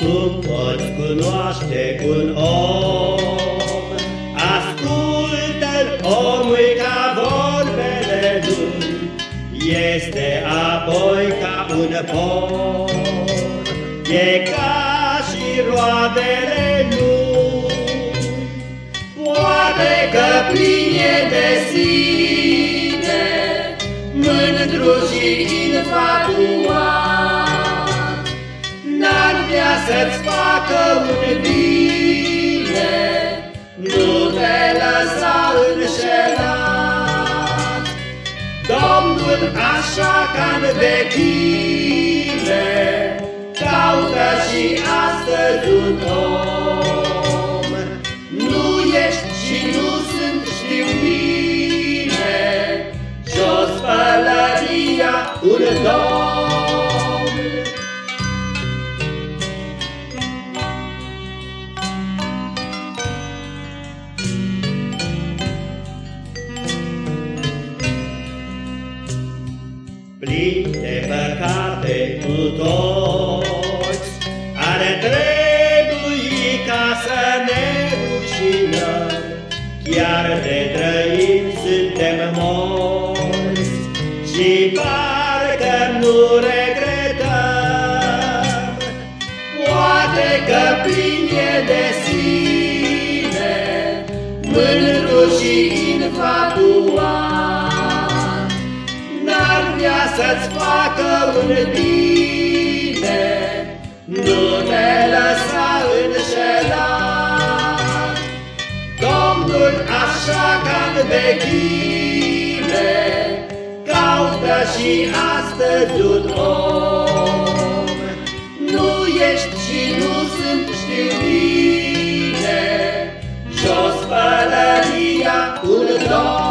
poți cunoaște un om, Ascultă-l omul ca vorbele lui, Este apoi ca un por, E ca și roadele lui. Poate că pline de sine, Mândru și infatuat, să-ți facă un bine, nu te lăsa înșelat. Domnul așa ca-n vechile, caută și astăzi un om. Nu ești și nu sunt, știu bine, jos pălăria un domn. Plin de păcate cu toți, are trebui ca să ne rușinăm, chiar de trăim suntem morți. Și parcă nu regretăm. Poate că plin e de sine, mândru și să-ți facă un bine, nu te lăsa înșelat. Domnul așa ca-n vechime, caută și astăzi un om. Nu ești și nu sunt știu bine, jos pălăria un domn.